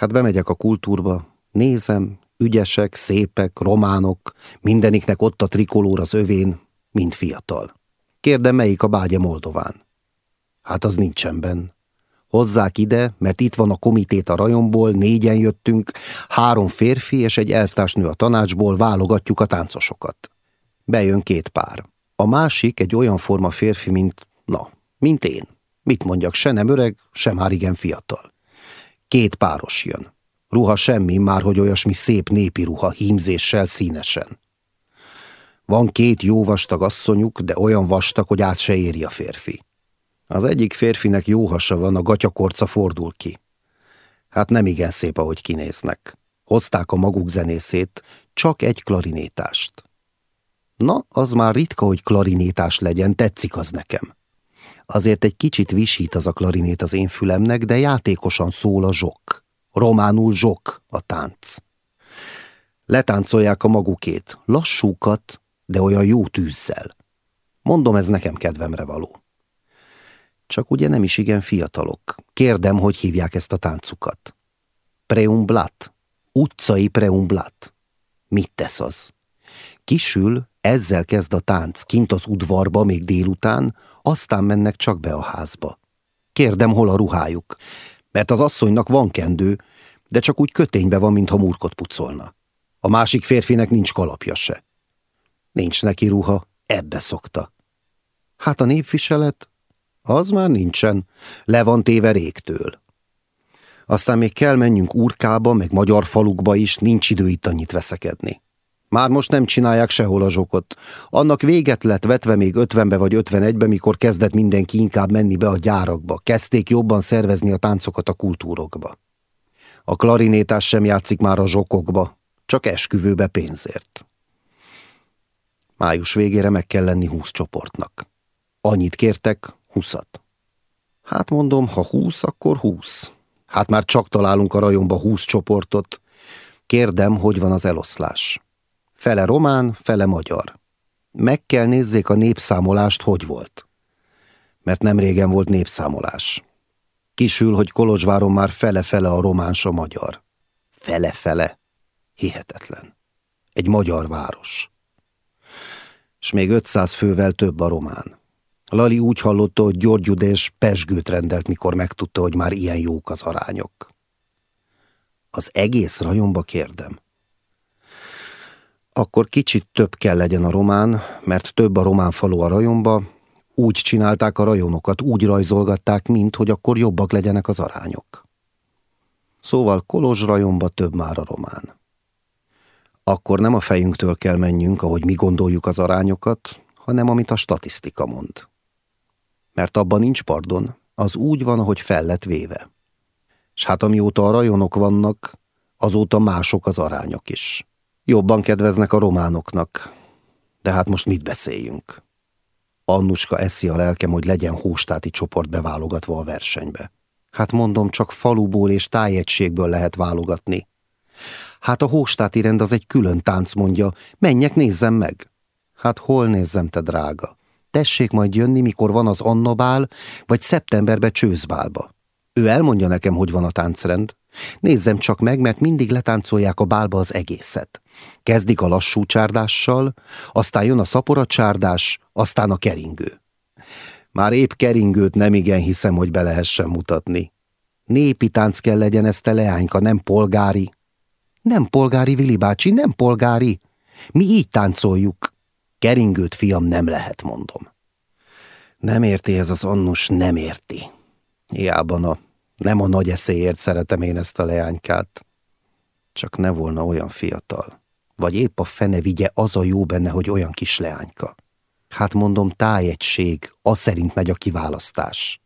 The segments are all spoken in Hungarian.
Hát bemegyek a kultúrba, nézem, ügyesek, szépek, románok, mindeniknek ott a trikolór az övén, mind fiatal. Kérdem, melyik a bágya Moldován? Hát az nincsen benn. Hozzák ide, mert itt van a komitét a rajomból, négyen jöttünk, három férfi és egy elvtársnő a tanácsból, válogatjuk a táncosokat. Bejön két pár. A másik egy olyan forma férfi, mint, na, mint én. Mit mondjak, se nem öreg, se már igen fiatal. Két páros jön. Ruha semmi, már hogy olyasmi szép népi ruha, hímzéssel, színesen. Van két jó vastag asszonyuk, de olyan vastag, hogy át se éri a férfi. Az egyik férfinek jó hasa van, a gatyakorca fordul ki. Hát nem igen szép, ahogy kinéznek. Hozták a maguk zenészét, csak egy klarinétást. Na, az már ritka, hogy klarinétás legyen, tetszik az nekem. Azért egy kicsit visít az a klarinét az én fülemnek, de játékosan szól a zsok. Románul zsok a tánc. Letáncolják a magukét, lassúkat, de olyan jó tűzzel. Mondom, ez nekem kedvemre való. Csak ugye nem is igen fiatalok. Kérdem, hogy hívják ezt a táncukat. Preumblat. Utcai preumblat. Mit tesz az? Kisül, ezzel kezd a tánc, kint az udvarba még délután, aztán mennek csak be a házba. Kérdem, hol a ruhájuk, mert az asszonynak van kendő, de csak úgy köténybe van, mintha murkot pucolna. A másik férfinek nincs kalapja se. Nincs neki ruha, ebbe szokta. Hát a népviselet? Az már nincsen, le van téve régtől. Aztán még kell menjünk úrkába, meg magyar falukba is, nincs idő itt annyit veszekedni. Már most nem csinálják sehol a zsokot. Annak véget lett vetve még ötvenbe vagy ötvenegybe, mikor kezdett mindenki inkább menni be a gyárakba. Kezdték jobban szervezni a táncokat a kultúrokba. A klarinétás sem játszik már a zsokokba, csak esküvőbe pénzért. Május végére meg kell lenni húsz csoportnak. Annyit kértek, húszat. Hát mondom, ha húsz, akkor húsz. Hát már csak találunk a rajonba húsz csoportot. Kérdem, hogy van az eloszlás. Fele román, fele magyar. Meg kell nézzék a népszámolást, hogy volt. Mert nem régen volt népszámolás. Kisül, hogy Kolozsváron már fele-fele a románs a magyar. Fele-fele. Hihetetlen. Egy magyar város. És még 500 fővel több a román. Lali úgy hallotta, hogy Györgyudés pesgőt rendelt, mikor megtudta, hogy már ilyen jók az arányok. Az egész rajonba kérdem. Akkor kicsit több kell legyen a román, mert több a román falu a rajonba, úgy csinálták a rajonokat, úgy rajzolgatták, mint hogy akkor jobbak legyenek az arányok. Szóval Kolozs rajonba több már a román. Akkor nem a fejünktől kell menjünk, ahogy mi gondoljuk az arányokat, hanem amit a statisztika mond. Mert abban nincs pardon, az úgy van, ahogy fel lett véve. S hát amióta a rajonok vannak, azóta mások az arányok is. Jobban kedveznek a románoknak. De hát most mit beszéljünk? Annuska eszi a lelkem, hogy legyen hóstáti csoport beválogatva a versenybe. Hát mondom, csak faluból és tájegységből lehet válogatni. Hát a hóstáti rend az egy külön tánc, mondja. Menjek, nézzem meg. Hát hol nézzem, te drága? Tessék majd jönni, mikor van az Annabál, vagy szeptemberbe Csőzbálba. Ő elmondja nekem, hogy van a táncrend. Nézzem csak meg, mert mindig letáncolják a bálba az egészet. Kezdik a lassú csárdással, aztán jön a szapora csárdás, aztán a keringő. Már épp keringőt nem igen hiszem, hogy be lehessen mutatni. Népi tánc kell legyen ezt a leányka, nem polgári. Nem polgári, Vili bácsi, nem polgári. Mi így táncoljuk. Keringőt, fiam, nem lehet, mondom. Nem érti ez az Annus, nem érti. Hiába na, nem a nagy eszéért szeretem én ezt a leánykát. Csak ne volna olyan fiatal. Vagy épp a fene vigye az a jó benne, hogy olyan kis leányka. Hát mondom, tájegység, az szerint megy a kiválasztás.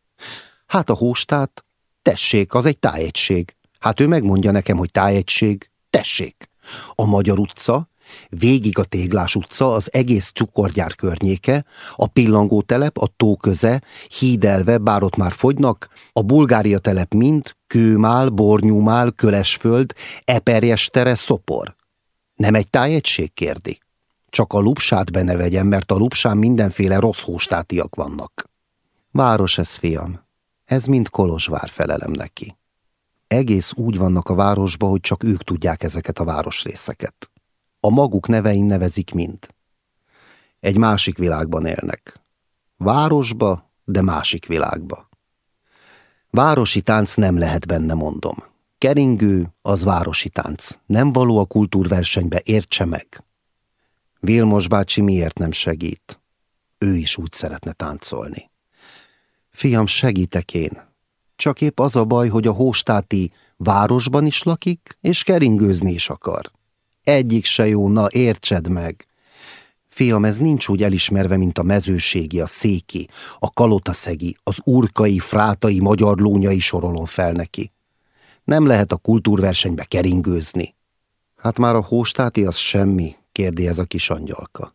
Hát a hóstát, tessék, az egy tájegység. Hát ő megmondja nekem, hogy tájegység, tessék. A Magyar utca, Végig a Téglás utca, az egész cukorgyár környéke, a pillangó telep, a tó köze, hídelve, bár ott már fogynak, a Bulgária telep mind, Kőmál, Bornyúmál, Kölesföld, Eperjestere, Szopor. Nem egy tájegység kérdi? Csak a lupsát benne mert a lupsán mindenféle rossz hóstátiak vannak. Város ez, fiam. Ez mind Kolozsvár felelem neki. Egész úgy vannak a városba, hogy csak ők tudják ezeket a városrészeket. A maguk nevein nevezik mind. Egy másik világban élnek. Városba, de másik világba. Városi tánc nem lehet benne, mondom. Keringő, az városi tánc. Nem való a kultúrversenybe, értse meg. Vilmos bácsi miért nem segít? Ő is úgy szeretne táncolni. Fiam, segítek én. Csak épp az a baj, hogy a hóstáti városban is lakik, és keringőzni is akar. Egyik se jó, na értsed meg. Fiam, ez nincs úgy elismerve, mint a mezőségi, a széki, a kalotaszegi, az urkai, frátai, magyar lónyai sorolon fel neki. Nem lehet a kultúrversenybe keringőzni. Hát már a hóstáti az semmi, kérdi ez a kis angyalka.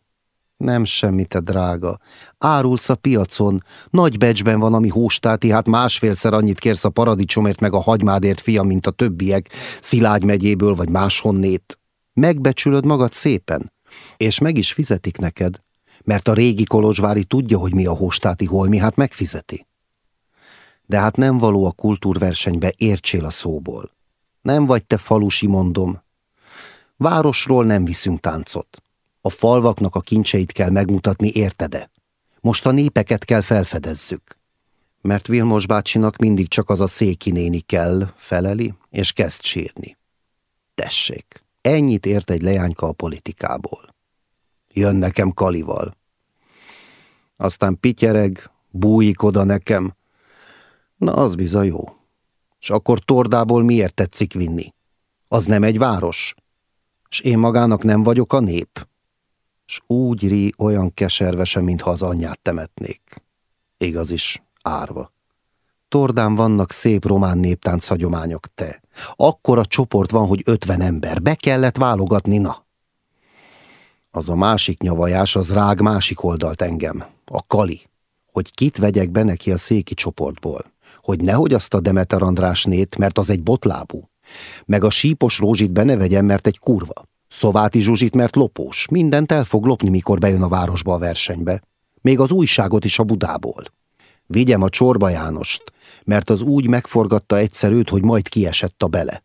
Nem semmi, te drága. Árulsz a piacon. Nagy becsben van, ami hóstáti, hát másfélszer annyit kérsz a paradicsomért meg a hagymádért, fiam, mint a többiek, Szilágy megyéből vagy máshonnét. Megbecsülöd magad szépen, és meg is fizetik neked, mert a régi Kolozsvári tudja, hogy mi a hóstáti holmi, hát megfizeti. De hát nem való a kultúrversenybe, értsél a szóból. Nem vagy te falusi, mondom. Városról nem viszünk táncot. A falvaknak a kincseit kell megmutatni, értede? Most a népeket kell felfedezzük. Mert Vilmos bácsinak mindig csak az a széki néni kell, feleli, és kezd sírni. Tessék, ennyit ért egy leányka a politikából. Jön nekem Kalival. Aztán pityereg, bújik oda nekem. Na, az bizony jó. És akkor tordából miért tetszik vinni? Az nem egy város. És én magának nem vagyok a nép s úgy ri olyan keservesen, mintha az anyját temetnék. Igaz is, árva. Tordán vannak szép román néptánc hagyományok, te. Akkora csoport van, hogy ötven ember. Be kellett válogatni, na. Az a másik nyavajás, az rág másik oldalt engem. A Kali. Hogy kit vegyek be neki a széki csoportból. Hogy nehogy azt a Demeter Andrásnét, mert az egy botlábú. Meg a sípos rózsit be ne vegyem, mert egy kurva. Szováti Zsuzsit, mert lopós. Mindent el fog lopni, mikor bejön a városba a versenybe. Még az újságot is a Budából. Vigyem a Csorba Jánost, mert az úgy megforgatta egyszer őt, hogy majd kiesett a bele.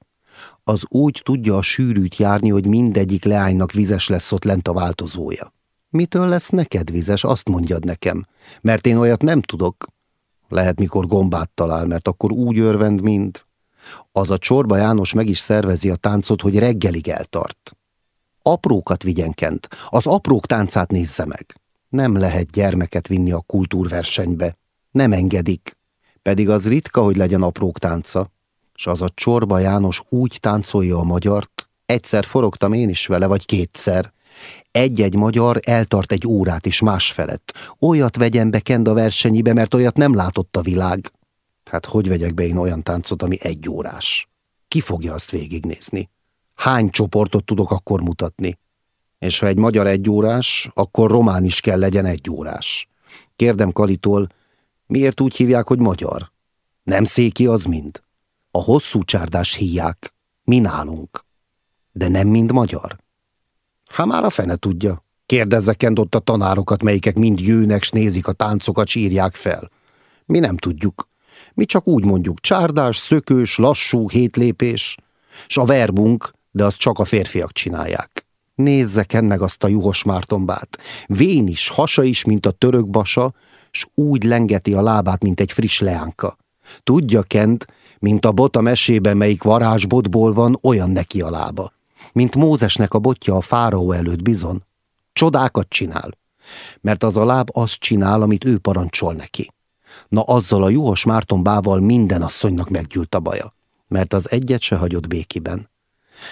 Az úgy tudja a sűrűt járni, hogy mindegyik leánynak vizes lesz ott lent a változója. Mitől lesz neked vizes, azt mondjad nekem, mert én olyat nem tudok. Lehet, mikor gombát talál, mert akkor úgy örvend, mint... Az a Csorba János meg is szervezi a táncot, hogy reggelig eltart aprókat vigyen kent, az aprók táncát nézze meg. Nem lehet gyermeket vinni a kultúrversenybe. Nem engedik. Pedig az ritka, hogy legyen aprók tánca. S az a Csorba János úgy táncolja a magyart, egyszer forogtam én is vele, vagy kétszer. Egy-egy magyar eltart egy órát is más felett. Olyat vegyen be Kend a versenyibe, mert olyat nem látott a világ. Hát hogy vegyek be én olyan táncot, ami egy órás? Ki fogja azt végignézni? hány csoportot tudok akkor mutatni. És ha egy magyar egyórás, akkor román is kell legyen egyórás. Kérdem Kalitól, miért úgy hívják, hogy magyar? Nem széki az mind. A hosszú csárdás híják, mi nálunk. De nem mind magyar. Ha már a fene tudja. Kérdezzek ott a tanárokat, melyikek mind jőnek, s nézik a táncokat, sírják fel. Mi nem tudjuk. Mi csak úgy mondjuk csárdás, szökős, lassú, hétlépés, s a verbunk, de azt csak a férfiak csinálják. Nézze meg azt a juhos mártombát. Vén is, hasa is, mint a török basa, s úgy lengeti a lábát, mint egy friss leánka. Tudja Kent, mint a bot a mesében, melyik varázsbotból van, olyan neki a lába. Mint Mózesnek a botja a fáraó előtt bizon. Csodákat csinál. Mert az a láb azt csinál, amit ő parancsol neki. Na azzal a juhos mártombával minden asszonynak meggyűlt a baja. Mert az egyet se hagyott békiben.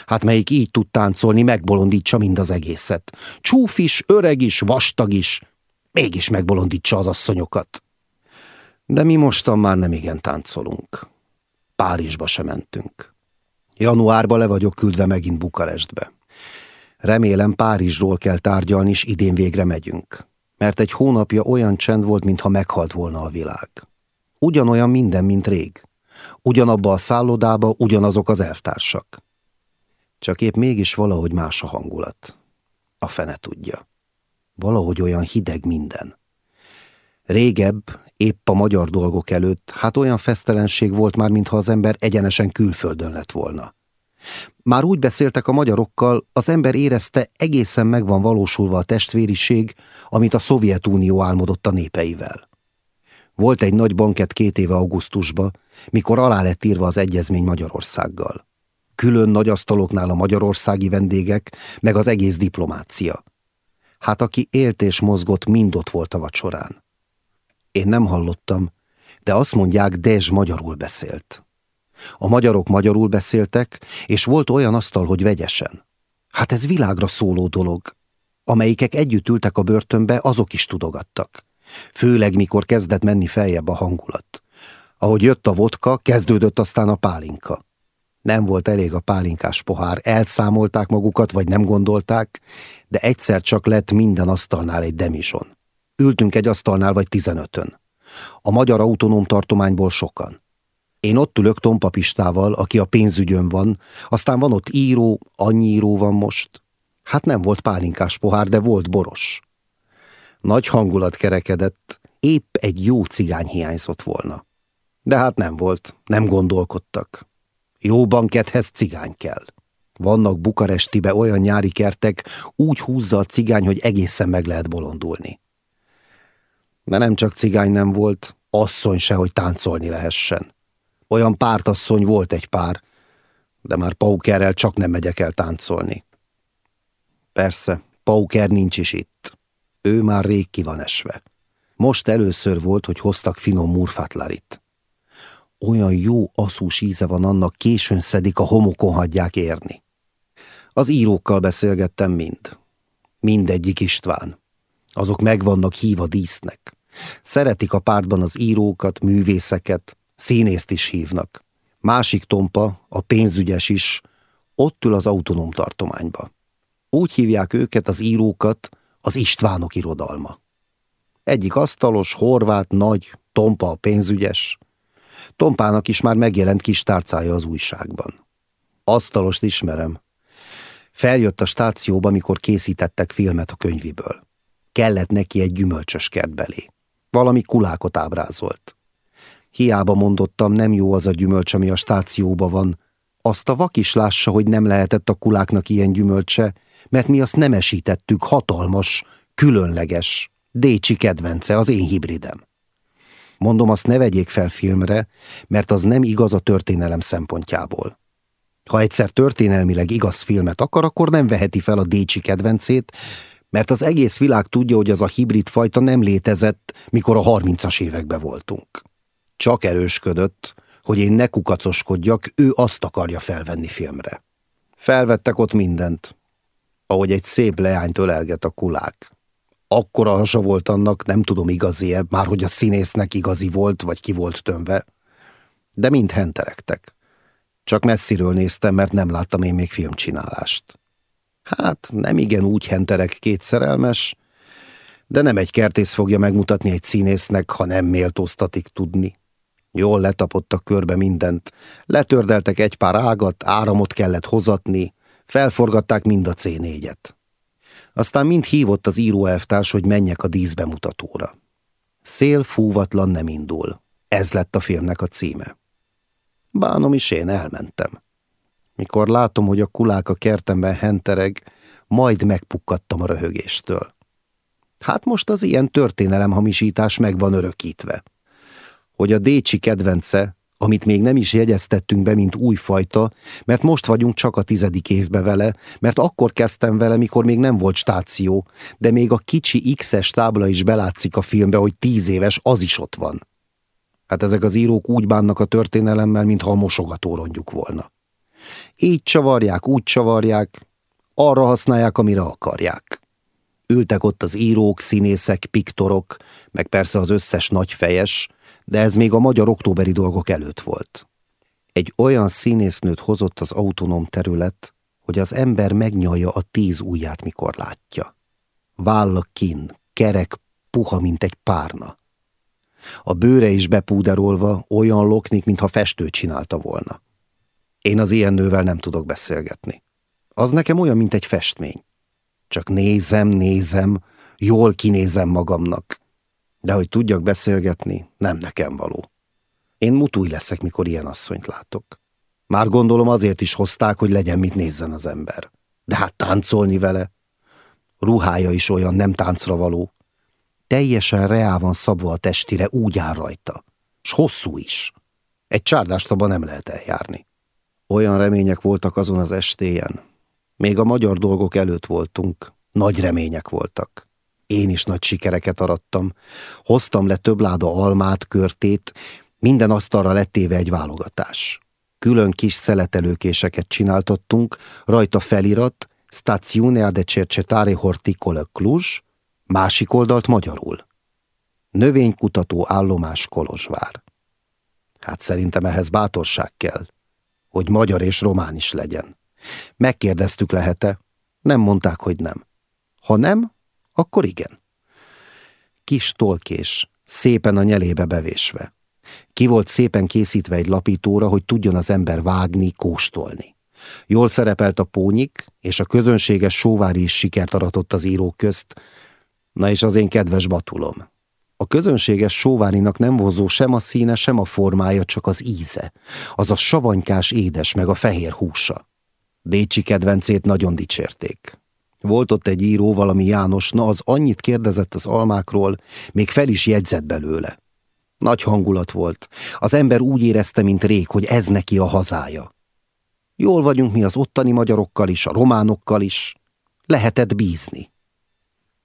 Hát melyik így tud táncolni, megbolondítsa mind az egészet. Csúf is, öreg is, vastag is, mégis megbolondítsa az asszonyokat. De mi mostan már nem igen táncolunk. Párizsba se mentünk. Januárba le vagyok küldve megint Bukarestbe. Remélem Párizsról kell tárgyalni, és idén végre megyünk. Mert egy hónapja olyan csend volt, mintha meghalt volna a világ. Ugyanolyan minden, mint rég. Ugyanabba a szállodába ugyanazok az elvtársak. Csak épp mégis valahogy más a hangulat. A fene tudja. Valahogy olyan hideg minden. Régebb, Épp a magyar dolgok előtt, hát olyan fesztelenség volt már, mintha az ember egyenesen külföldön lett volna. Már úgy beszéltek a magyarokkal, az ember érezte, egészen meg van valósulva a testvériség, amit a Szovjetunió álmodott a népeivel. Volt egy nagy banket két éve augusztusba, mikor alá lett írva az egyezmény Magyarországgal. Külön nagy asztaloknál a magyarországi vendégek, meg az egész diplomácia. Hát aki élt és mozgott, mind ott volt a vacsorán. Én nem hallottam, de azt mondják, Dezs magyarul beszélt. A magyarok magyarul beszéltek, és volt olyan asztal, hogy vegyesen. Hát ez világra szóló dolog. Amelyikek együtt ültek a börtönbe, azok is tudogattak. Főleg, mikor kezdett menni feljebb a hangulat. Ahogy jött a vodka, kezdődött aztán a pálinka. Nem volt elég a pálinkás pohár, elszámolták magukat, vagy nem gondolták, de egyszer csak lett minden asztalnál egy demizson. Ültünk egy asztalnál vagy tizenötön. A magyar autonóm tartományból sokan. Én ott ülök Tompa Pistával, aki a pénzügyön van, aztán van ott író, annyi író van most. Hát nem volt pálinkás pohár, de volt boros. Nagy hangulat kerekedett, épp egy jó cigány hiányzott volna. De hát nem volt, nem gondolkodtak. Jó bankethez cigány kell. Vannak Bukarestibe olyan nyári kertek, úgy húzza a cigány, hogy egészen meg lehet bolondulni. De nem csak cigány nem volt, asszony se, hogy táncolni lehessen. Olyan pártasszony volt egy pár, de már Paukerrel csak nem megyek el táncolni. Persze, Pauker nincs is itt. Ő már rég ki van esve. Most először volt, hogy hoztak finom murfátlarit. Olyan jó aszús íze van annak, későn szedik, a homokon hagyják érni. Az írókkal beszélgettem mind. Mindegyik István. Azok megvannak híva dísznek. Szeretik a pártban az írókat, művészeket, színészt is hívnak. Másik tompa, a pénzügyes is, ott ül az autonóm tartományba. Úgy hívják őket, az írókat, az Istvánok irodalma. Egyik asztalos, horvát, nagy, tompa a pénzügyes. Tompának is már megjelent kis tárcája az újságban. Asztalost ismerem. Feljött a stációba, mikor készítettek filmet a könyviből. Kellett neki egy gyümölcsös kert belé. Valami kulákot ábrázolt. Hiába mondottam, nem jó az a gyümölcs, ami a stációba van. Azt a vak is lássa, hogy nem lehetett a kuláknak ilyen gyümölcse, mert mi azt nem esítettük, hatalmas, különleges, Décsi kedvence, az én hibridem. Mondom, azt ne vegyék fel filmre, mert az nem igaz a történelem szempontjából. Ha egyszer történelmileg igaz filmet akar, akkor nem veheti fel a Décsi kedvencét, mert az egész világ tudja, hogy az a hibrid fajta nem létezett, mikor a harmincas években voltunk. Csak erősködött, hogy én ne kukacoskodjak, ő azt akarja felvenni filmre. Felvettek ott mindent, ahogy egy szép leányt ölelget a kulák. Akkora hasa volt annak, nem tudom igazi-e, már hogy a színésznek igazi volt, vagy ki volt tömve. De mind henterektek. Csak messziről néztem, mert nem láttam én még filmcsinálást. Hát nem igen úgy henterek két szerelmes, de nem egy kertész fogja megmutatni egy színésznek, ha nem méltóztatik tudni. Jól letapottak körbe mindent, letördeltek egy pár ágat, áramot kellett hozatni, felforgatták mind a C4-et. Aztán mind hívott az íróelvtárs, hogy menjek a díszbemutatóra. Szél fúvatlan nem indul. Ez lett a filmnek a címe. Bánom is én elmentem. Mikor látom, hogy a kulák a kertemben hentereg, majd megpukkadtam a röhögéstől. Hát most az ilyen történelemhamisítás meg van örökítve. Hogy a Décsi kedvence, amit még nem is jegyeztettünk be, mint újfajta, mert most vagyunk csak a tizedik évbe vele, mert akkor kezdtem vele, mikor még nem volt stáció, de még a kicsi X-es tábla is belátszik a filmbe, hogy tíz éves, az is ott van. Hát ezek az írók úgy bánnak a történelemmel, mintha a mosogatórondjuk volna. Így csavarják, úgy csavarják, arra használják, amire akarják. Ültek ott az írók, színészek, piktorok, meg persze az összes nagyfejes, de ez még a magyar októberi dolgok előtt volt. Egy olyan színésznőt hozott az autonóm terület, hogy az ember megnyalja a tíz ujját, mikor látja. Válla kin, kerek, puha, mint egy párna. A bőre is bepúderolva, olyan loknik, mintha festő csinálta volna. Én az ilyen nővel nem tudok beszélgetni. Az nekem olyan, mint egy festmény. Csak nézem, nézem, jól kinézem magamnak. De hogy tudjak beszélgetni, nem nekem való. Én mutúj leszek, mikor ilyen asszonyt látok. Már gondolom azért is hozták, hogy legyen mit nézzen az ember. De hát táncolni vele. Ruhája is olyan nem táncra való. Teljesen reál van szabva a testire, úgy áll rajta. S hosszú is. Egy csárdástaba nem lehet eljárni. Olyan remények voltak azon az estéjen. Még a magyar dolgok előtt voltunk. Nagy remények voltak. Én is nagy sikereket arattam. Hoztam le több láda almát, körtét, minden asztalra lettéve egy válogatás. Külön kis szeletelőkéseket csináltattunk, rajta felirat Stazione de Cercetare Horticole Cluj, másik oldalt magyarul. Növénykutató állomás Kolozsvár. Hát szerintem ehhez bátorság kell, hogy magyar és román is legyen. Megkérdeztük lehet-e, nem mondták, hogy nem. Ha nem, akkor igen. Kis tolkés, szépen a nyelébe bevésve. Ki volt szépen készítve egy lapítóra, hogy tudjon az ember vágni, kóstolni. Jól szerepelt a pónyik, és a közönséges sóvári is sikert aratott az írók közt. Na és az én kedves batulom. A közönséges sóvárinak nem vonzó sem a színe, sem a formája, csak az íze. Az a savanykás édes, meg a fehér húsa. Décsi kedvencét nagyon dicsérték. Volt ott egy író, valami János, na az annyit kérdezett az almákról, még fel is jegyzett belőle. Nagy hangulat volt. Az ember úgy érezte, mint rég, hogy ez neki a hazája. Jól vagyunk mi az ottani magyarokkal is, a románokkal is. Lehetett bízni.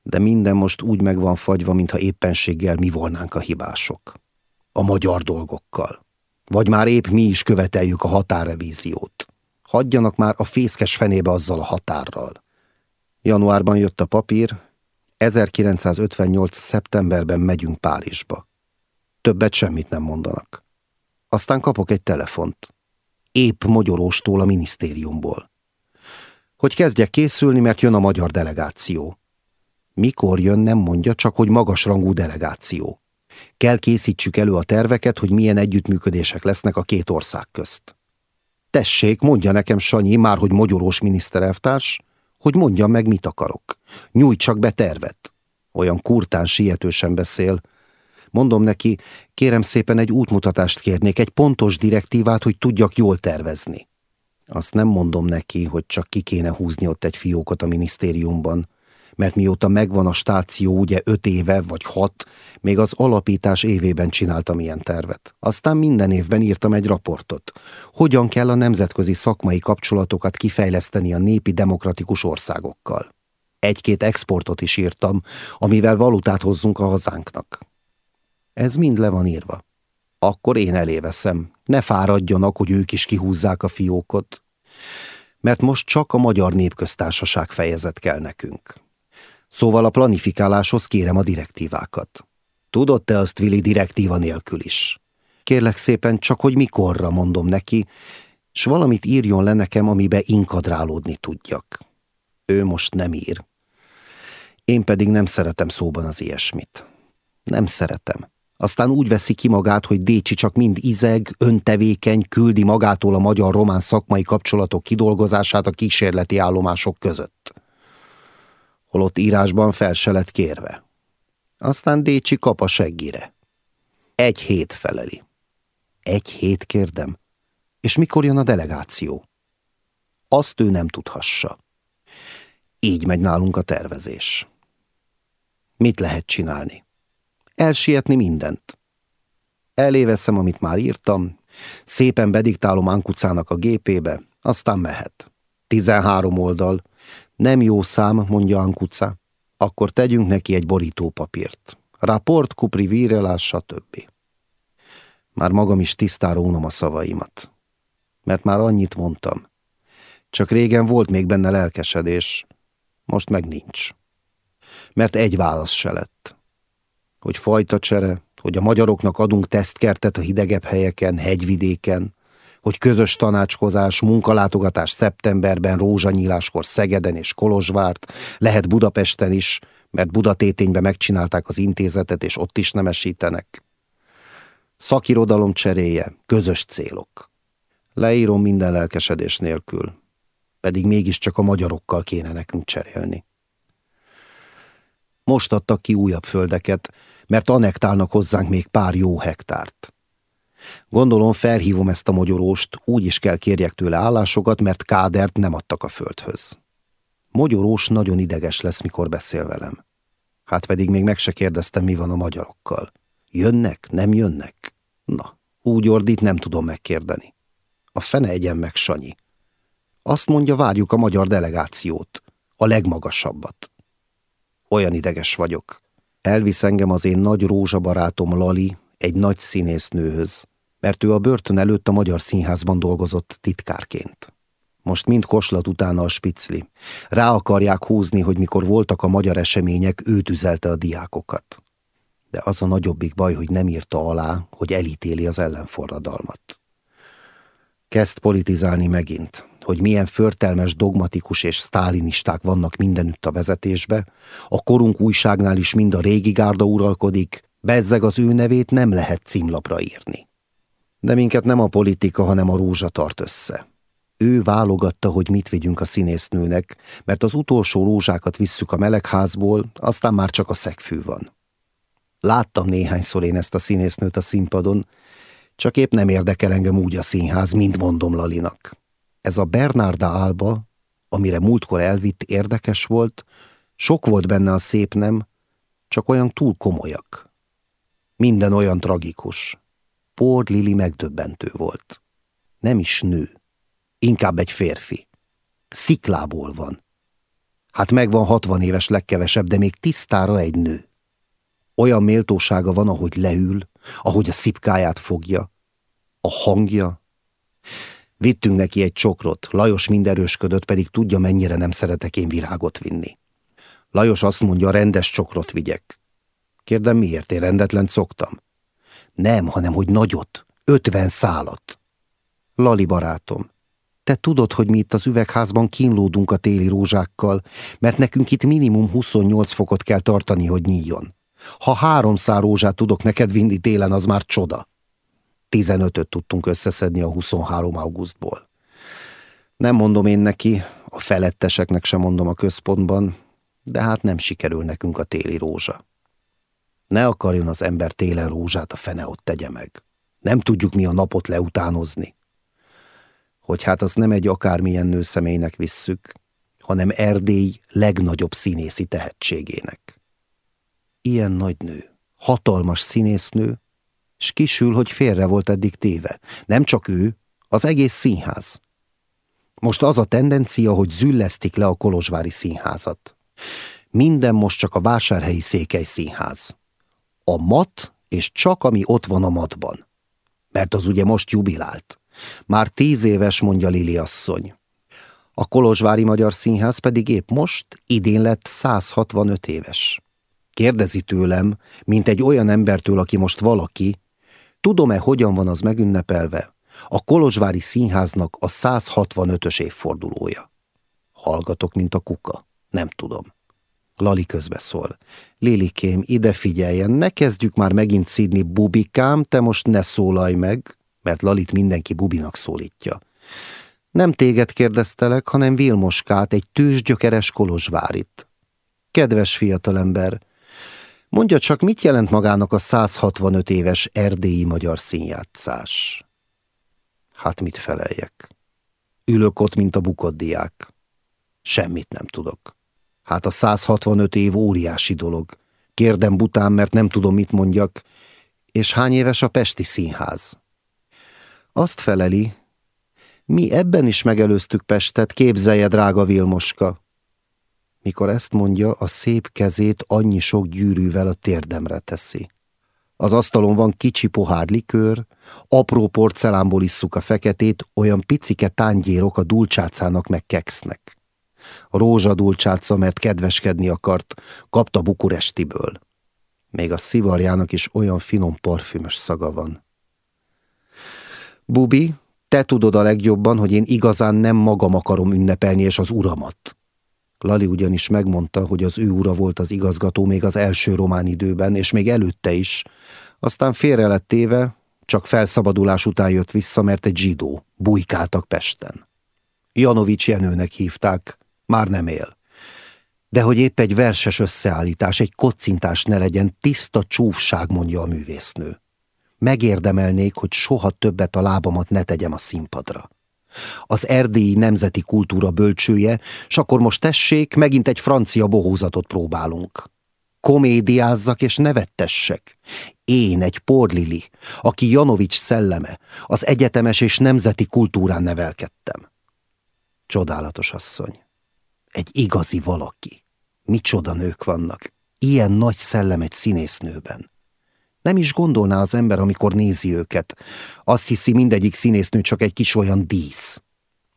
De minden most úgy meg van fagyva, mintha éppenséggel mi volnánk a hibások. A magyar dolgokkal. Vagy már épp mi is követeljük a határrevíziót. Hagyjanak már a fészkes fenébe azzal a határral. Januárban jött a papír, 1958. szeptemberben megyünk Párizsba. Többet semmit nem mondanak. Aztán kapok egy telefont. Épp mogyoróstól a minisztériumból. Hogy kezdjek készülni, mert jön a magyar delegáció. Mikor jön, nem mondja, csak hogy magasrangú delegáció. Kell készítsük elő a terveket, hogy milyen együttműködések lesznek a két ország közt. Tessék, mondja nekem Sanyi, már hogy mogyorós miniszterelvtárs, hogy mondjam meg, mit akarok. Nyújtsak be tervet. Olyan kurtán sietősen beszél, Mondom neki, kérem szépen egy útmutatást kérnék, egy pontos direktívát, hogy tudjak jól tervezni. Azt nem mondom neki, hogy csak ki kéne húzni ott egy fiókot a minisztériumban, mert mióta megvan a stáció ugye öt éve vagy hat, még az alapítás évében csináltam ilyen tervet. Aztán minden évben írtam egy raportot. Hogyan kell a nemzetközi szakmai kapcsolatokat kifejleszteni a népi demokratikus országokkal. Egy-két exportot is írtam, amivel valutát hozzunk a hazánknak. Ez mind le van írva. Akkor én eléveszem. Ne fáradjanak, hogy ők is kihúzzák a fiókot. Mert most csak a Magyar Népköztársaság fejezet kell nekünk. Szóval a planifikáláshoz kérem a direktívákat. Tudod te azt, Vili, direktíva nélkül is? Kérlek szépen, csak hogy mikorra mondom neki, s valamit írjon le nekem, amibe inkadrálódni tudjak. Ő most nem ír. Én pedig nem szeretem szóban az ilyesmit. Nem szeretem. Aztán úgy veszi ki magát, hogy Décsi csak mind izeg, öntevékeny, küldi magától a magyar-román szakmai kapcsolatok kidolgozását a kísérleti állomások között. Holott írásban fel se lett kérve. Aztán Décsi kap a seggire. Egy hét feleli. Egy hét kérdem. És mikor jön a delegáció? Azt ő nem tudhassa. Így megy nálunk a tervezés. Mit lehet csinálni? elsietni mindent. Eléveszem, amit már írtam, szépen bediktálom Ankucának a gépébe, aztán mehet. Tizenhárom oldal. Nem jó szám, mondja Ankuca. Akkor tegyünk neki egy borítópapírt. Raport, kupri, vírelás, stb. Már magam is tisztára unom a szavaimat. Mert már annyit mondtam. Csak régen volt még benne lelkesedés, most meg nincs. Mert egy válasz se lett hogy fajta csere, hogy a magyaroknak adunk tesztkertet a hidegebb helyeken, hegyvidéken, hogy közös tanácskozás, munkalátogatás szeptemberben, rózsanyíláskor Szegeden és Kolozsvárt, lehet Budapesten is, mert Budatétényben megcsinálták az intézetet, és ott is nemesítenek. Szakirodalom cseréje, közös célok. Leírom minden lelkesedés nélkül, pedig mégiscsak a magyarokkal kéne nekünk cserélni. Most adtak ki újabb földeket, mert anektálnak hozzánk még pár jó hektárt. Gondolom felhívom ezt a mogyoróst, úgy is kell kérjek tőle állásokat, mert kádert nem adtak a földhöz. Mogyorós nagyon ideges lesz, mikor beszél velem. Hát pedig még meg se kérdeztem, mi van a magyarokkal. Jönnek, nem jönnek? Na, úgy ordít, nem tudom megkérdeni. A fene egyen meg, Sanyi. Azt mondja, várjuk a magyar delegációt, a legmagasabbat. Olyan ideges vagyok. Elvisz engem az én nagy rózsabarátom Lali egy nagy színésznőhöz, mert ő a börtön előtt a Magyar Színházban dolgozott titkárként. Most mind koslat utána a spicli. Rá akarják húzni, hogy mikor voltak a magyar események, őt üzelte a diákokat. De az a nagyobbik baj, hogy nem írta alá, hogy elítéli az ellenforradalmat. Kezd politizálni megint, hogy milyen förtelmes, dogmatikus és sztálinisták vannak mindenütt a vezetésbe, a korunk újságnál is mind a régi gárda uralkodik, bezzeg az ő nevét nem lehet címlapra írni. De minket nem a politika, hanem a rózsa tart össze. Ő válogatta, hogy mit vigyünk a színésznőnek, mert az utolsó rózsákat visszük a melegházból, aztán már csak a szegfű van. Láttam néhányszor én ezt a színésznőt a színpadon, csak épp nem érdekel engem úgy a színház, mint mondom Lalinak. Ez a Bernarda Alba, amire múltkor elvitt, érdekes volt, sok volt benne a szép nem, csak olyan túl komolyak. Minden olyan tragikus. Port Lili megdöbbentő volt. Nem is nő, inkább egy férfi. Sziklából van. Hát megvan hatvan éves legkevesebb, de még tisztára egy nő. Olyan méltósága van, ahogy leül, ahogy a szipkáját fogja, a hangja. Vittünk neki egy csokrot, Lajos minderősködött, pedig tudja, mennyire nem szeretek én virágot vinni. Lajos azt mondja, rendes csokrot vigyek. Kérdem, miért én rendetlen szoktam? Nem, hanem hogy nagyot, ötven szálat. Lali barátom, te tudod, hogy mi itt az üvegházban kínlódunk a téli rózsákkal, mert nekünk itt minimum 28 fokot kell tartani, hogy nyíljon. Ha három szár rózsát tudok neked vinni télen, az már csoda. 15-öt tudtunk összeszedni a 23 augusztból. Nem mondom én neki, a feletteseknek sem mondom a központban, de hát nem sikerül nekünk a téli rózsa. Ne akarjon az ember télen rózsát, a fene ott tegye meg. Nem tudjuk mi a napot leutánozni. Hogy hát az nem egy akármilyen nőszemélynek visszük, hanem Erdély legnagyobb színészi tehetségének. Ilyen nagy nő, hatalmas színésznő, s kisül, hogy félre volt eddig téve. Nem csak ő, az egész színház. Most az a tendencia, hogy züllesztik le a Kolozsvári színházat. Minden most csak a vásárhelyi székely színház. A mat, és csak ami ott van a matban. Mert az ugye most jubilált. Már tíz éves, mondja Lili asszony. A Kolozsvári Magyar Színház pedig épp most, idén lett 165 éves. Kérdezi tőlem, mint egy olyan embertől, aki most valaki, tudom-e, hogyan van az megünnepelve? A Kolozsvári Színháznak a 165-ös évfordulója. Hallgatok, mint a kuka. Nem tudom. Lali közbeszól. Lilikém, ide figyeljen, ne kezdjük már megint szídni bubikám, te most ne szólalj meg, mert Lalit mindenki bubinak szólítja. Nem téged kérdeztelek, hanem Vilmoskát, egy tőzsgyökeres kolozsvárit. Kedves fiatalember, mondja csak, mit jelent magának a 165 éves erdélyi magyar színjátszás? Hát mit feleljek? Ülök ott, mint a bukott diák. Semmit nem tudok. Hát a 165 év óriási dolog. Kérdem bután, mert nem tudom, mit mondjak. És hány éves a Pesti Színház? Azt feleli, mi ebben is megelőztük Pestet, képzelje, drága Vilmoska. Mikor ezt mondja, a szép kezét annyi sok gyűrűvel a térdemre teszi. Az asztalon van kicsi pohár likőr, apró porcelánból isszuk a feketét, olyan picike tángyérok a dulcsácának meg keksznek. Rózsadulcsáca, mert kedveskedni akart, kapta Bukurestiből. Még a szivarjának is olyan finom parfümös szaga van. Bubi, te tudod a legjobban, hogy én igazán nem magam akarom ünnepelni, és az uramat. Lali ugyanis megmondta, hogy az ő ura volt az igazgató még az első román időben, és még előtte is. Aztán félre lett téve, csak felszabadulás után jött vissza, mert egy zsidó. Bujkáltak Pesten. Janovics Jenőnek hívták, már nem él. De hogy épp egy verses összeállítás, egy kocintás ne legyen, tiszta csúfság, mondja a művésznő. Megérdemelnék, hogy soha többet a lábamat ne tegyem a színpadra. Az erdélyi nemzeti kultúra bölcsője, s akkor most tessék, megint egy francia bohózatot próbálunk. Komédiázzak és nevettessek. Én, egy porlili, aki Janovics szelleme, az egyetemes és nemzeti kultúrán nevelkedtem. Csodálatos asszony. Egy igazi valaki. Micsoda nők vannak. Ilyen nagy szellem egy színésznőben. Nem is gondolná az ember, amikor nézi őket. Azt hiszi, mindegyik színésznő csak egy kis olyan dísz.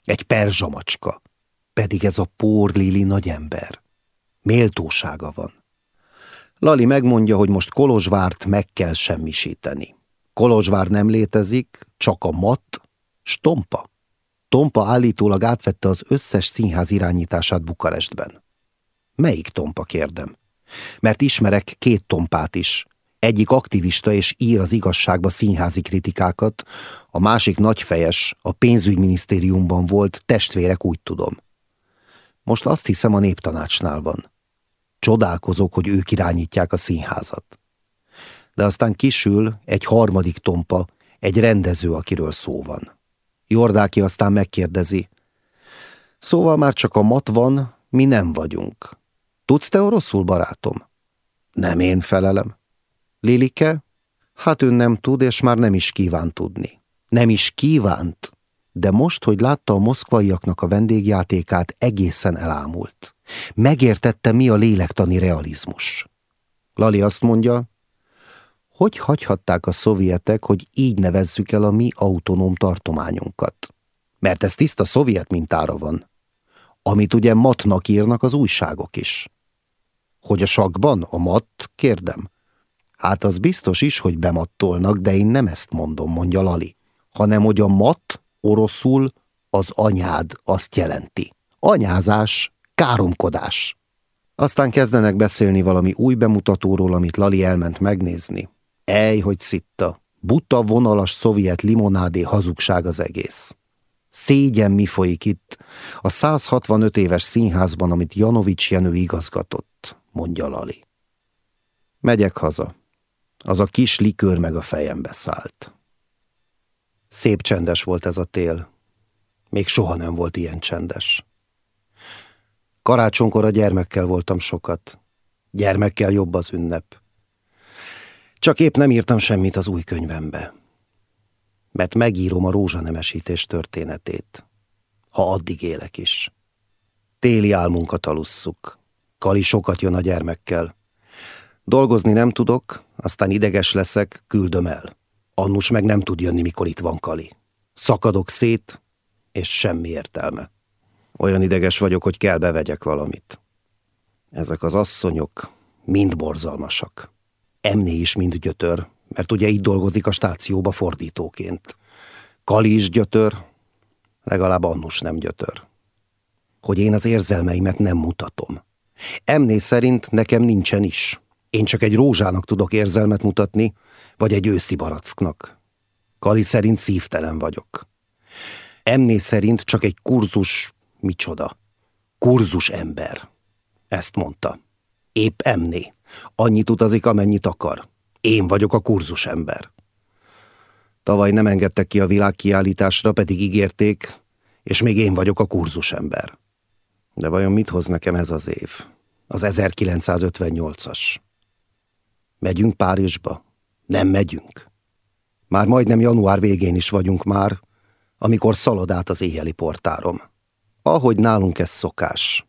Egy perzsamacska. Pedig ez a pór Lili nagy ember. Méltósága van. Lali megmondja, hogy most Kolozsvárt meg kell semmisíteni. Kolozsvár nem létezik, csak a mat, Stompa. Tompa állítólag átvette az összes színház irányítását Bukarestben. Melyik Tompa kérdem? Mert ismerek két Tompát is. Egyik aktivista és ír az igazságba színházi kritikákat, a másik nagyfejes, a pénzügyminisztériumban volt, testvérek úgy tudom. Most azt hiszem a néptanácsnál van. Csodálkozok, hogy ők irányítják a színházat. De aztán kisül egy harmadik tompa, egy rendező, akiről szó van. Jordáki aztán megkérdezi. Szóval már csak a mat van, mi nem vagyunk. Tudsz te oroszul, barátom? Nem én felelem. Lilike? Hát ő nem tud, és már nem is kíván tudni. Nem is kívánt, de most, hogy látta a moszkvaiaknak a vendégjátékát, egészen elámult. Megértette, mi a lélektani realizmus. Lali azt mondja, hogy hagyhatták a szovjetek, hogy így nevezzük el a mi autonóm tartományunkat? Mert ez tiszta szovjet mintára van. Amit ugye matnak írnak az újságok is. Hogy a sakban a mat, kérdem. Hát az biztos is, hogy bemattolnak, de én nem ezt mondom, mondja Lali, hanem hogy a mat oroszul az anyád azt jelenti. Anyázás, káromkodás. Aztán kezdenek beszélni valami új bemutatóról, amit Lali elment megnézni. Ej, hogy szitta. Buta vonalas szovjet limonádé hazugság az egész. Szégyen mi folyik itt, a 165 éves színházban, amit Janovics Jenő igazgatott, mondja Lali. Megyek haza. Az a kis likőr meg a fejembe szállt. Szép csendes volt ez a tél. Még soha nem volt ilyen csendes. Karácsonykor a gyermekkel voltam sokat. Gyermekkel jobb az ünnep. Csak épp nem írtam semmit az új könyvembe. Mert megírom a rózsanemesítés történetét. Ha addig élek is. Téli álmunkat alusszuk. Kali sokat jön a gyermekkel. Dolgozni nem tudok, aztán ideges leszek, küldöm el. Annus meg nem tud jönni, mikor itt van Kali. Szakadok szét, és semmi értelme. Olyan ideges vagyok, hogy kell bevegyek valamit. Ezek az asszonyok mind borzalmasak. Emné is mind gyötör, mert ugye itt dolgozik a stációba fordítóként. Kali is gyötör, legalább Annus nem gyötör. Hogy én az érzelmeimet nem mutatom. Emné szerint nekem nincsen is. Én csak egy rózsának tudok érzelmet mutatni, vagy egy őszi baracknak. Kali szerint szívtelen vagyok. Emné szerint csak egy kurzus, micsoda, kurzus ember. Ezt mondta. Épp Emné. Annyit utazik, amennyit akar. Én vagyok a kurzus ember. Tavaly nem engedtek ki a világkiállításra, pedig ígérték, és még én vagyok a kurzus ember. De vajon mit hoz nekem ez az év? Az 1958-as. Megyünk Párizsba? Nem megyünk. Már majdnem január végén is vagyunk már, amikor szalad át az éjjeli portárom. Ahogy nálunk ez szokás.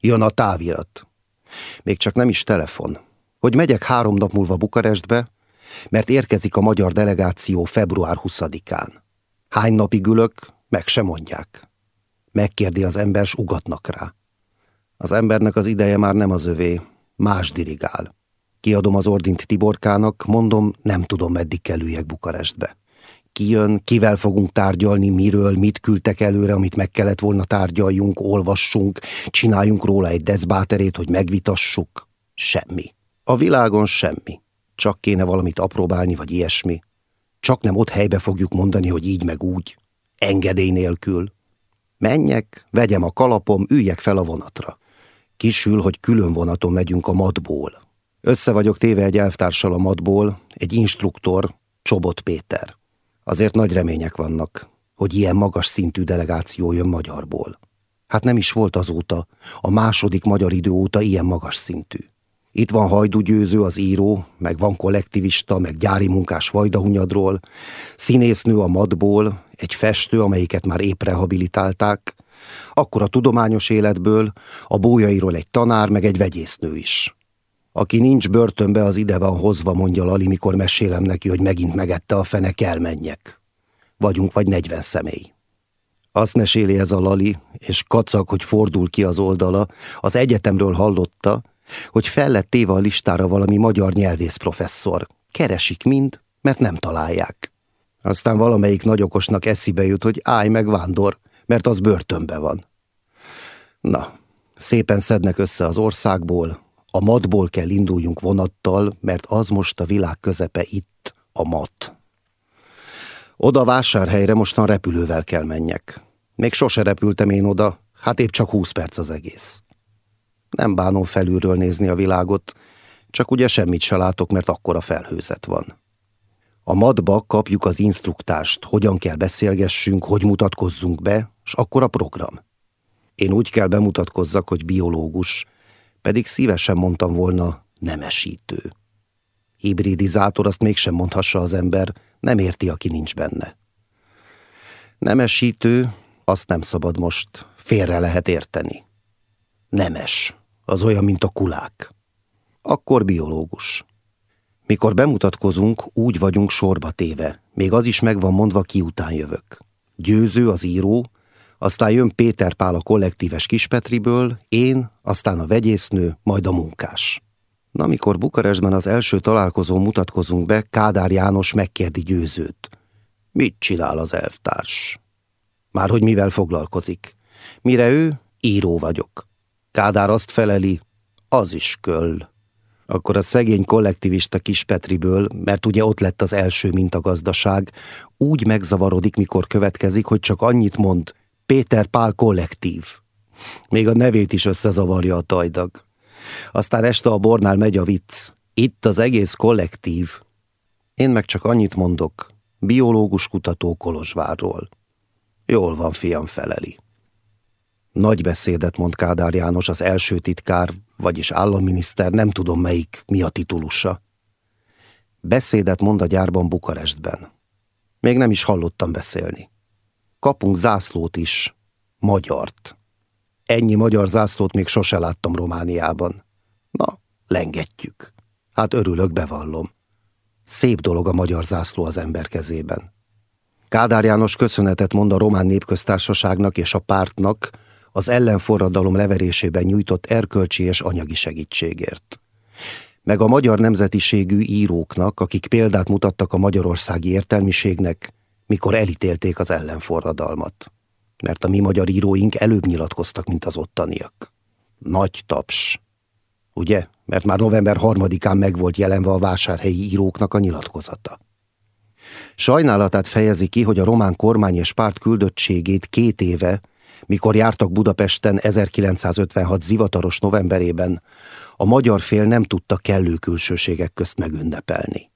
Jön a távirat. Még csak nem is telefon. Hogy megyek három nap múlva Bukarestbe, mert érkezik a magyar delegáció február 20-án. Hány napig ülök, meg se mondják. Megkérdi az ember, s ugatnak rá. Az embernek az ideje már nem az övé, más dirigál. Kiadom az ordint Tiborkának, mondom, nem tudom, meddig kerüljek Bukarestbe. Kijön, kivel fogunk tárgyalni, miről, mit küldtek előre, amit meg kellett volna tárgyaljunk, olvassunk, csináljunk róla egy dezbáterét, hogy megvitassuk. Semmi. A világon semmi. Csak kéne valamit apróbálni, vagy ilyesmi. Csak nem ott helybe fogjuk mondani, hogy így meg úgy. Engedély nélkül. Menjek, vegyem a kalapom, üljek fel a vonatra. Kisül, hogy külön vonaton megyünk a madból. Össze vagyok téve egy elvtársal a madból, egy instruktor, Csobot Péter. Azért nagy remények vannak, hogy ilyen magas szintű delegáció jön magyarból. Hát nem is volt azóta, a második magyar idő óta ilyen magas szintű. Itt van Hajdú Győző, az író, meg van kollektivista, meg gyári munkás Vajdahunyadról, színésznő a madból, egy festő, amelyiket már épp rehabilitálták, akkor a tudományos életből, a bójairól egy tanár, meg egy vegyésznő is. Aki nincs börtönbe, az ide van hozva, mondja Lali, mikor mesélem neki, hogy megint megette a fene, kell menjek. Vagyunk vagy negyven személy. Azt meséli ez a Lali, és kacag, hogy fordul ki az oldala, az egyetemről hallotta, hogy fel lett téve a listára valami magyar nyelvész professzor. Keresik mind, mert nem találják. Aztán valamelyik nagyokosnak eszibe jut, hogy állj meg vándor, mert az börtönbe van. Na, szépen szednek össze az országból, a madból kell induljunk vonattal, mert az most a világ közepe itt, a mat. Oda vásárhelyre mostan repülővel kell menjek. Még sose repültem én oda, hát épp csak húsz perc az egész. Nem bánom felülről nézni a világot, csak ugye semmit se látok, mert akkora felhőzet van. A madba kapjuk az instruktást, hogyan kell beszélgessünk, hogy mutatkozzunk be, és akkor a program. Én úgy kell bemutatkozzak, hogy biológus, pedig szívesen mondtam volna nemesítő. Hibridizátor azt mégsem mondhassa az ember, nem érti, aki nincs benne. Nemesítő, azt nem szabad most, félre lehet érteni. Nemes, az olyan, mint a kulák. Akkor biológus. Mikor bemutatkozunk, úgy vagyunk sorba téve, még az is meg van mondva, ki után jövök. Győző az író, aztán jön Péter Pál a kollektíves Kispetriből, én, aztán a vegyésznő, majd a munkás. Na, mikor Bukarestben az első találkozón mutatkozunk be, Kádár János megkérdi győzőt. Mit csinál az elvtárs? Már hogy mivel foglalkozik. Mire ő? Író vagyok. Kádár azt feleli, az is köll. Akkor a szegény kollektivista Kispetriből, mert ugye ott lett az első mintagazdaság, úgy megzavarodik, mikor következik, hogy csak annyit mond, Péter Pál kollektív. Még a nevét is összezavarja a tajdag. Aztán este a bornál megy a vicc. Itt az egész kollektív. Én meg csak annyit mondok. Biológus kutató Kolozsvárról. Jól van, fiam, feleli. Nagy beszédet mond Kádár János, az első titkár, vagyis államminiszter, nem tudom melyik, mi a titulusa. Beszédet mond a gyárban Bukarestben. Még nem is hallottam beszélni. Kapunk zászlót is, magyart. Ennyi magyar zászlót még sose láttam Romániában. Na, lengetjük. Hát örülök, bevallom. Szép dolog a magyar zászló az ember kezében. Kádár János köszönetet mond a Román Népköztársaságnak és a pártnak az ellenforradalom leverésében nyújtott erkölcsi és anyagi segítségért. Meg a magyar nemzetiségű íróknak, akik példát mutattak a magyarországi értelmiségnek, mikor elítélték az ellenforradalmat. Mert a mi magyar íróink előbb nyilatkoztak, mint az ottaniak. Nagy taps. Ugye? Mert már november harmadikán meg volt jelenve a vásárhelyi íróknak a nyilatkozata. Sajnálatát fejezi ki, hogy a román kormány és párt küldöttségét két éve, mikor jártak Budapesten 1956 zivataros novemberében, a magyar fél nem tudta kellő külsőségek közt megünnepelni.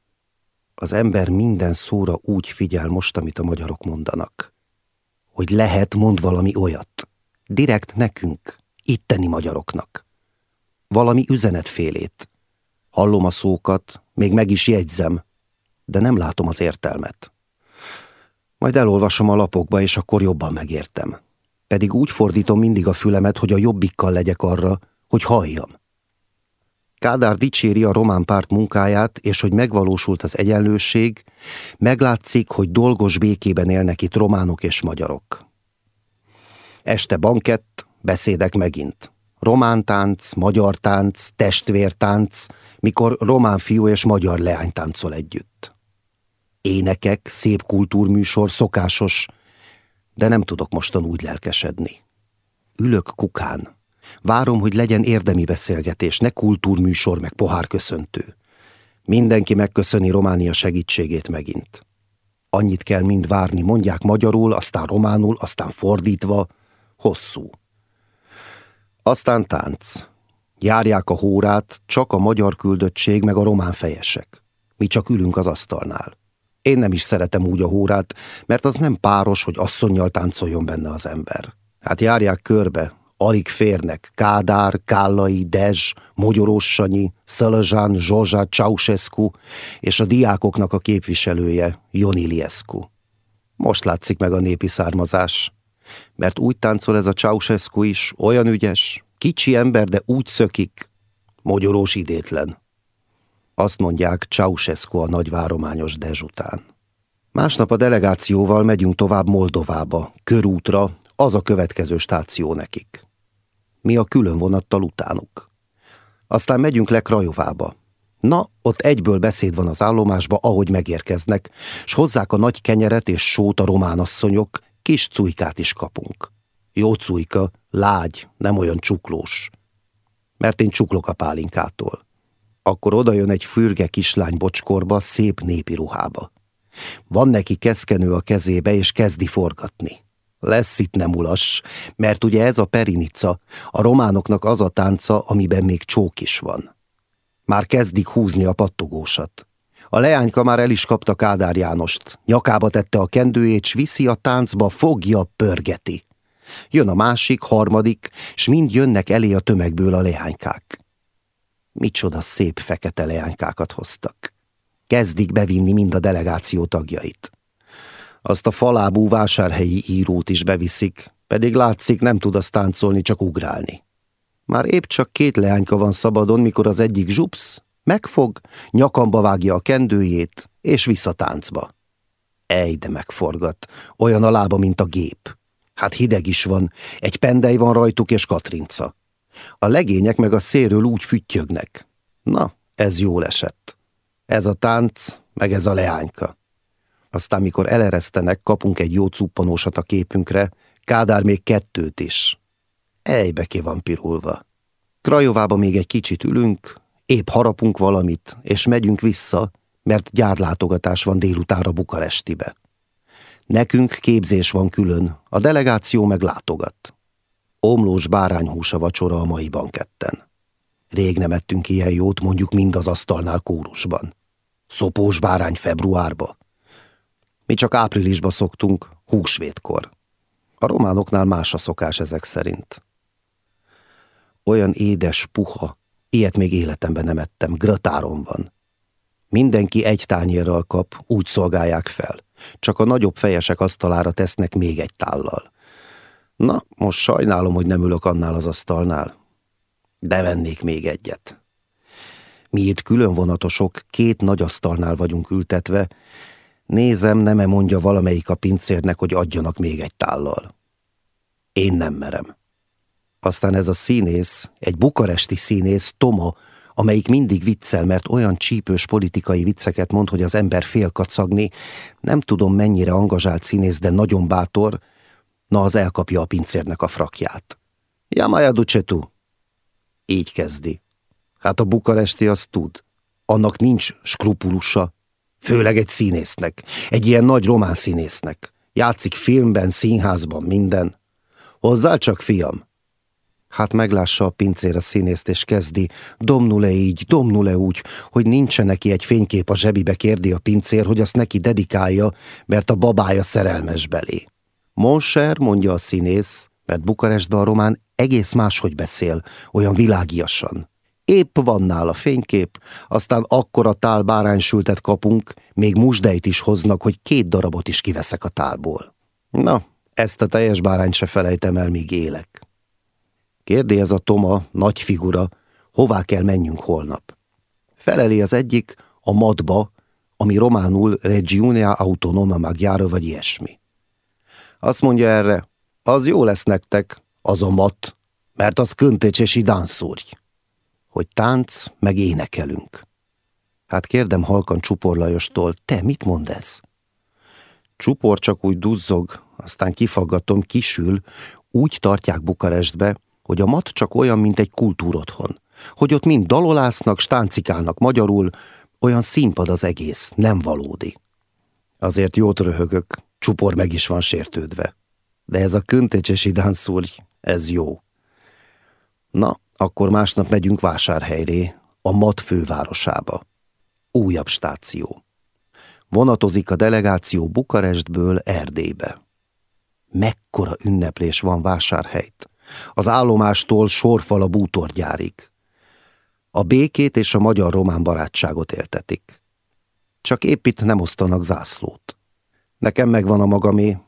Az ember minden szóra úgy figyel most, amit a magyarok mondanak. Hogy lehet mond valami olyat. Direkt nekünk, itteni magyaroknak. Valami üzenetfélét. Hallom a szókat, még meg is jegyzem, de nem látom az értelmet. Majd elolvasom a lapokba, és akkor jobban megértem. Pedig úgy fordítom mindig a fülemet, hogy a jobbikkal legyek arra, hogy halljam. Kádár dicséri a román párt munkáját, és hogy megvalósult az egyenlőség, meglátszik, hogy dolgos békében élnek itt románok és magyarok. Este bankett, beszédek megint. Román tánc, magyar tánc, testvértánc, mikor román fiú és magyar leány táncol együtt. Énekek, szép kultúrműsor, szokásos, de nem tudok mostan úgy lelkesedni. Ülök kukán, Várom, hogy legyen érdemi beszélgetés, ne kultúrműsor, meg pohárköszöntő. Mindenki megköszöni Románia segítségét megint. Annyit kell mind várni, mondják magyarul, aztán románul, aztán fordítva, hosszú. Aztán tánc. Járják a hórát csak a magyar küldöttség meg a román fejesek. Mi csak ülünk az asztalnál. Én nem is szeretem úgy a hórát, mert az nem páros, hogy asszonnyal táncoljon benne az ember. Hát járják körbe, alig férnek, Kádár, Kállai, Dezs, Mogyorós Sanyi, Szalazsán, Zsozsá, Ceausescu és a diákoknak a képviselője, Jon Iliescu. Most látszik meg a népi származás, mert úgy táncol ez a Ceausescu is, olyan ügyes, kicsi ember, de úgy szökik, mogyorós idétlen. Azt mondják Ceausescu a nagyvárományos Dezs után. Másnap a delegációval megyünk tovább Moldovába, körútra, az a következő stáció nekik. Mi a külön vonattal utánuk. Aztán megyünk le Krajovába. Na, ott egyből beszéd van az állomásba, ahogy megérkeznek, s hozzák a nagy kenyeret és sót a román asszonyok, kis cujkát is kapunk. Jó cujka, lágy, nem olyan csuklós. Mert én csuklok a pálinkától. Akkor oda jön egy fürge kislány bocskorba, szép népi ruhába. Van neki keszkenő a kezébe, és kezdi forgatni. Lesz itt nem ulas, mert ugye ez a perinica, a románoknak az a tánca, amiben még csók is van. Már kezdik húzni a pattogósat. A leányka már el is kapta Kádár Jánost. Nyakába tette a kendőjét, s viszi a táncba, fogja, pörgeti. Jön a másik, harmadik, s mind jönnek elé a tömegből a leánykák. Micsoda szép fekete leánykákat hoztak. Kezdik bevinni mind a delegáció tagjait. Azt a falábú vásárhelyi írót is beviszik, pedig látszik nem tud azt táncolni, csak ugrálni. Már épp csak két leányka van szabadon, mikor az egyik zsupsz, megfog, nyakamba vágja a kendőjét, és vissza táncba. Ej, de megforgat, olyan a lába, mint a gép. Hát hideg is van, egy pendej van rajtuk és katrinca. A legények meg a széről úgy füttyögnek. Na, ez jól esett. Ez a tánc, meg ez a leányka. Aztán, mikor eleresztenek, kapunk egy jó cuppanósat a képünkre, Kádár még kettőt is. Ejbe ki van pirulva. Krajovába még egy kicsit ülünk, épp harapunk valamit, és megyünk vissza, mert gyárlátogatás van délutánra Bukarestibe. Nekünk képzés van külön, a delegáció meg látogat. Omlós bárányhúsa vacsora a mai banketten. Rég nem ettünk ilyen jót, mondjuk mind az asztalnál kórusban. Szopós bárány februárba. Mi csak áprilisba szoktunk, húsvétkor. A románoknál más a szokás ezek szerint. Olyan édes, puha, ilyet még életemben nem ettem, gratáron van. Mindenki egy tányérral kap, úgy szolgálják fel. Csak a nagyobb fejesek asztalára tesznek még egy tállal. Na, most sajnálom, hogy nem ülök annál az asztalnál. De vennék még egyet. Mi itt külön vonatosok, két nagy asztalnál vagyunk ültetve, Nézem, nem-e mondja valamelyik a pincérnek, hogy adjanak még egy tállal. Én nem merem. Aztán ez a színész, egy bukaresti színész, Toma, amelyik mindig viccel, mert olyan csípős politikai vicceket mond, hogy az ember fél kacagni, nem tudom mennyire angazsált színész, de nagyon bátor, na az elkapja a pincérnek a frakját. Jamaja ducetu. Így kezdi. Hát a bukaresti az tud. Annak nincs skrupulusa, Főleg egy színésznek, egy ilyen nagy román színésznek. Játszik filmben, színházban, minden. Hozzá csak, fiam! Hát meglássa a pincér a színészt, és kezdi, domnule így, domnule úgy, hogy nincsen neki egy fénykép a zsebibe, kérdi a pincér, hogy azt neki dedikálja, mert a babája szerelmes belé. Monser, mondja a színész, mert Bukarestben a román egész máshogy beszél, olyan világiasan. Épp van nála fénykép, aztán akkora tál báránysültet kapunk, még musdejt is hoznak, hogy két darabot is kiveszek a tálból. Na, ezt a teljes bárányt se felejtem el, míg élek. Kérdi ez a Toma, nagy figura, hová kell menjünk holnap. Feleli az egyik a madba, ami románul Regiunea Autonoma Magyára vagy ilyesmi. Azt mondja erre, az jó lesz nektek, az a mat, mert az köntécsesi dánszúrj hogy tánc, meg énekelünk. Hát kérdem halkan Csupor Lajostól, te mit mond ez? Csupor csak úgy duzzog, aztán kifaggatom, kisül, úgy tartják Bukarestbe, hogy a mat csak olyan, mint egy kultúrotthon. Hogy ott mind dalolásznak, stáncikálnak magyarul, olyan színpad az egész, nem valódi. Azért jót röhögök, Csupor meg is van sértődve. De ez a köntecsesi dánszúr, ez jó. Na, Akkor másnap megyünk vásárhelyré, a MAD fővárosába. Újabb stáció. Vonatozik a delegáció Bukarestből Erdélybe. Mekkora ünneplés van vásárhelyt. Az állomástól sorfal a bútorgyárig. A békét és a magyar-román barátságot éltetik. Csak épp itt nem osztanak zászlót. Nekem megvan a magamé,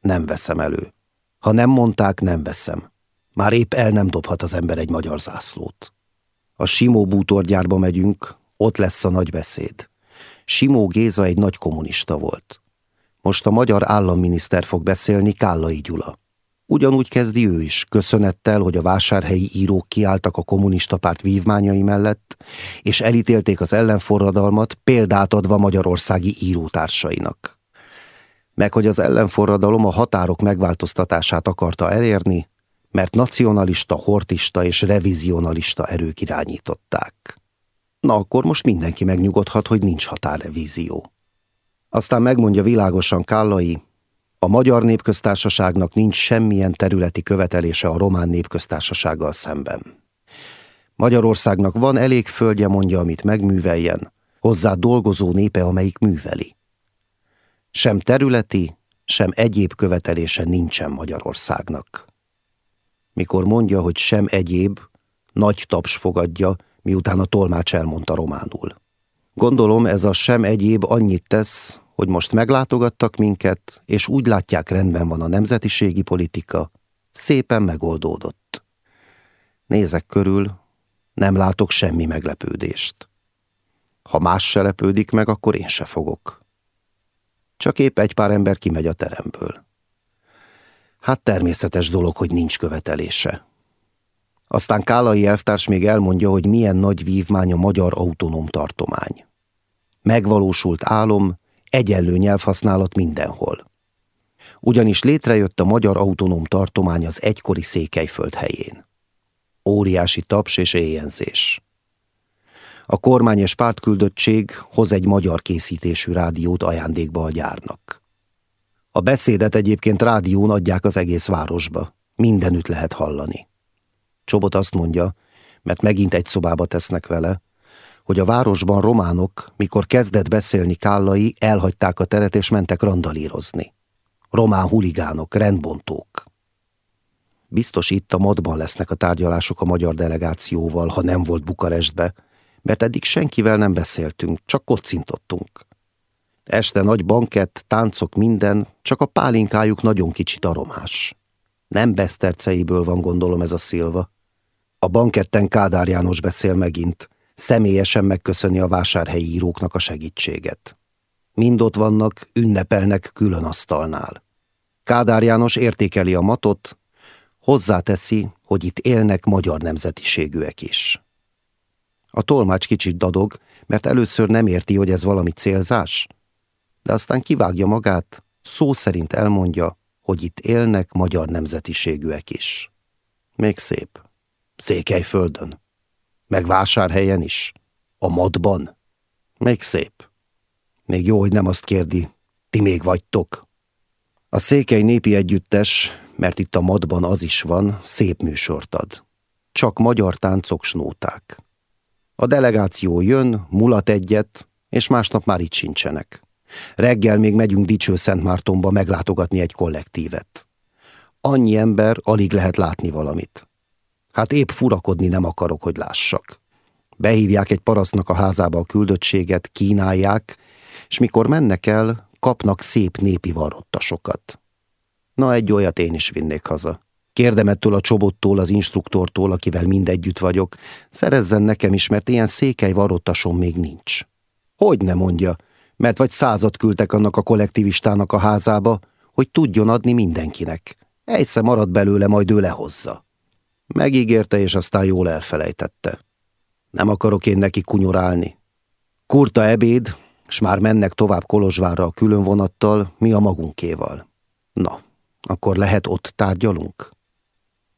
nem veszem elő. Ha nem mondták, nem veszem. Már épp el nem dobhat az ember egy magyar zászlót. A Simó bútorgyárba megyünk, ott lesz a nagy beszéd. Simó Géza egy nagy kommunista volt. Most a magyar államminiszter fog beszélni Kállai Gyula. Ugyanúgy kezdi ő is, köszönettel, hogy a vásárhelyi írók kiálltak a kommunista párt vívmányai mellett, és elítélték az ellenforradalmat, példát adva magyarországi írótársainak. Meg hogy az ellenforradalom a határok megváltoztatását akarta elérni, mert nacionalista, hortista és revizionalista erők irányították. Na akkor most mindenki megnyugodhat, hogy nincs határrevízió. Aztán megmondja világosan Kállai, a Magyar Népköztársaságnak nincs semmilyen területi követelése a Román Népköztársasággal szemben. Magyarországnak van elég földje, mondja, amit megműveljen, hozzá dolgozó népe, amelyik műveli. Sem területi, sem egyéb követelése nincsen Magyarországnak. Mikor mondja, hogy sem egyéb, nagy taps fogadja, miután a tolmács elmondta románul. Gondolom ez a sem egyéb annyit tesz, hogy most meglátogattak minket, és úgy látják rendben van a nemzetiségi politika, szépen megoldódott. Nézek körül, nem látok semmi meglepődést. Ha más se lepődik meg, akkor én se fogok. Csak épp egy pár ember kimegy a teremből. Hát természetes dolog, hogy nincs követelése. Aztán Kálai elvtárs még elmondja, hogy milyen nagy vívmány a magyar autonóm tartomány. Megvalósult álom, egyenlő nyelvhasználat mindenhol. Ugyanis létrejött a magyar autonóm tartomány az egykori Székelyföld helyén. Óriási taps és éjjenzés. A kormány és pártküldöttség hoz egy magyar készítésű rádiót ajándékba a gyárnak. A beszédet egyébként rádión adják az egész városba. Mindenütt lehet hallani. Csobot azt mondja, mert megint egy szobába tesznek vele, hogy a városban románok, mikor kezdett beszélni Kállai, elhagyták a teret és mentek randalírozni. Román huligánok, rendbontók. Biztos itt a modban lesznek a tárgyalások a magyar delegációval, ha nem volt Bukarestbe, mert eddig senkivel nem beszéltünk, csak kocintottunk. Este nagy bankett, táncok minden, csak a pálinkájuk nagyon kicsit aromás. Nem beszterceiből van gondolom ez a szilva. A banketten Kádár János beszél megint, személyesen megköszöni a vásárhelyi íróknak a segítséget. Mind ott vannak, ünnepelnek külön asztalnál. Kádár János értékeli a matot, hozzáteszi, hogy itt élnek magyar nemzetiségűek is. A tolmács kicsit dadog, mert először nem érti, hogy ez valami célzás, de aztán kivágja magát, szó szerint elmondja, hogy itt élnek magyar nemzetiségűek is. Még szép. Székelyföldön. Meg vásárhelyen is. A madban. Még szép. Még jó, hogy nem azt kérdi, ti még vagytok. A Székely Népi Együttes, mert itt a madban az is van, szép műsort ad. Csak magyar táncok snóták. A delegáció jön, mulat egyet, és másnap már itt sincsenek. Reggel még megyünk Dicső Szentmártonba meglátogatni egy kollektívet. Annyi ember, alig lehet látni valamit. Hát épp furakodni nem akarok, hogy lássak. Behívják egy parasztnak a házába a küldöttséget, kínálják, és mikor mennek el, kapnak szép népi varrottasokat. Na, egy olyat én is vinnék haza. Kérdem ettől a csobottól, az instruktortól, akivel mindegyütt vagyok, szerezzen nekem is, mert ilyen székely varrottasom még nincs. Hogy ne mondja, mert vagy százat küldtek annak a kollektivistának a házába, hogy tudjon adni mindenkinek. Egyszer marad belőle, majd ő lehozza. Megígérte, és aztán jól elfelejtette. Nem akarok én neki kunyorálni. Kurta ebéd, s már mennek tovább Kolozsvárra a külön vonattal, mi a magunkéval. Na, akkor lehet ott tárgyalunk?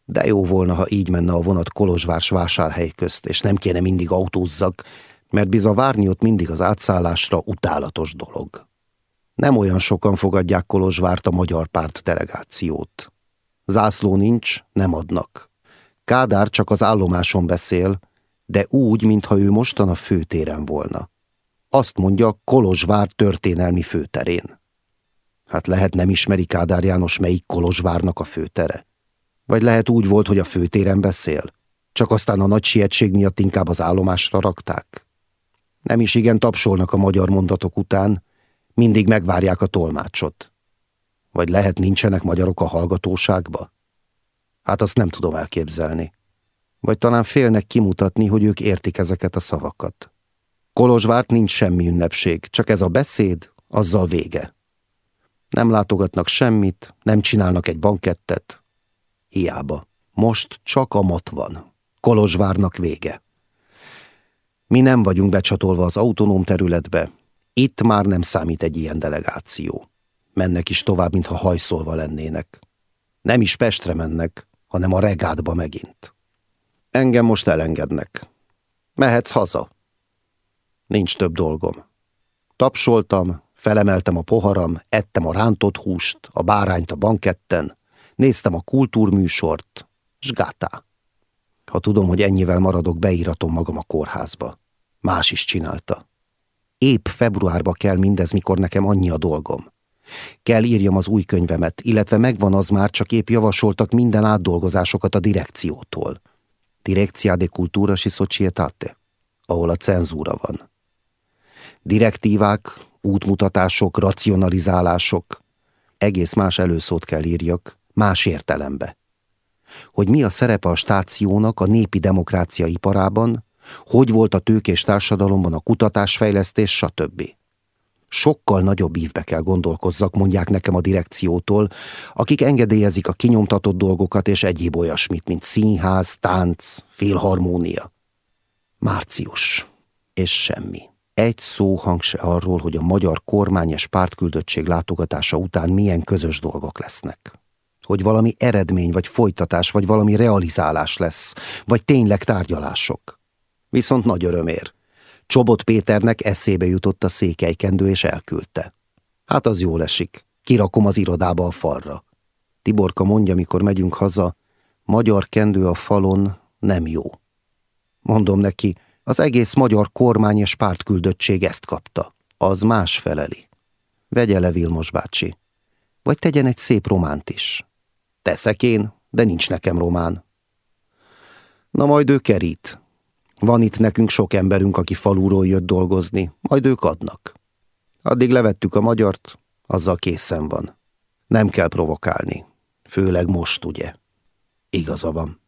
De jó volna, ha így menne a vonat Kolozsvárs vásárhely közt, és nem kéne mindig autózzak, mert biza várni ott mindig az átszállásra utálatos dolog. Nem olyan sokan fogadják Kolozsvárt a magyar párt delegációt. Zászló nincs, nem adnak. Kádár csak az állomáson beszél, de úgy, mintha ő mostan a főtéren volna. Azt mondja Kolozsvár történelmi főterén. Hát lehet nem ismeri Kádár János melyik Kolozsvárnak a főtere. Vagy lehet úgy volt, hogy a főtéren beszél, csak aztán a nagy sietség miatt inkább az állomásra rakták. Nem is igen tapsolnak a magyar mondatok után, mindig megvárják a tolmácsot. Vagy lehet nincsenek magyarok a hallgatóságba? Hát azt nem tudom elképzelni. Vagy talán félnek kimutatni, hogy ők értik ezeket a szavakat. Kolozsvárt nincs semmi ünnepség, csak ez a beszéd, azzal vége. Nem látogatnak semmit, nem csinálnak egy bankettet. Hiába. Most csak a mat van. Kolozsvárnak vége. Mi nem vagyunk becsatolva az autonóm területbe. Itt már nem számít egy ilyen delegáció. Mennek is tovább, mintha hajszolva lennének. Nem is Pestre mennek, hanem a regádba megint. Engem most elengednek. Mehetsz haza. Nincs több dolgom. Tapsoltam, felemeltem a poharam, ettem a rántott húst, a bárányt a banketten, néztem a kultúrműsort, s gátá. Ha tudom, hogy ennyivel maradok, beíratom magam a kórházba. Más is csinálta. Épp februárba kell mindez, mikor nekem annyi a dolgom. Kell írjam az új könyvemet, illetve megvan az már, csak épp javasoltak minden átdolgozásokat a direkciótól. Direkcia de Cultura și Societate, ahol a cenzúra van. Direktívák, útmutatások, racionalizálások. Egész más előszót kell írjak, más értelembe. Hogy mi a szerepe a stációnak a népi demokrácia iparában, hogy volt a tőkés társadalomban a kutatásfejlesztés, stb. Sokkal nagyobb ívbe kell gondolkozzak, mondják nekem a direkciótól, akik engedélyezik a kinyomtatott dolgokat és egyéb olyasmit, mint színház, tánc, félharmónia. Március. És semmi. Egy szó hang se arról, hogy a magyar kormány és pártküldöttség látogatása után milyen közös dolgok lesznek. Hogy valami eredmény, vagy folytatás, vagy valami realizálás lesz, vagy tényleg tárgyalások. Viszont nagy örömér. Csobot Péternek eszébe jutott a székelykendő, és elküldte. Hát az jól esik. Kirakom az irodába a falra. Tiborka mondja, mikor megyünk haza, magyar kendő a falon nem jó. Mondom neki, az egész magyar kormány és pártküldöttség ezt kapta. Az más feleli. Vegye le Vilmos bácsi. Vagy tegyen egy szép románt is. Teszek én, de nincs nekem román. Na majd ő kerít. Van itt nekünk sok emberünk, aki falúról jött dolgozni, majd ők adnak. Addig levettük a magyart, azzal készen van. Nem kell provokálni. Főleg most, ugye? Igaza van.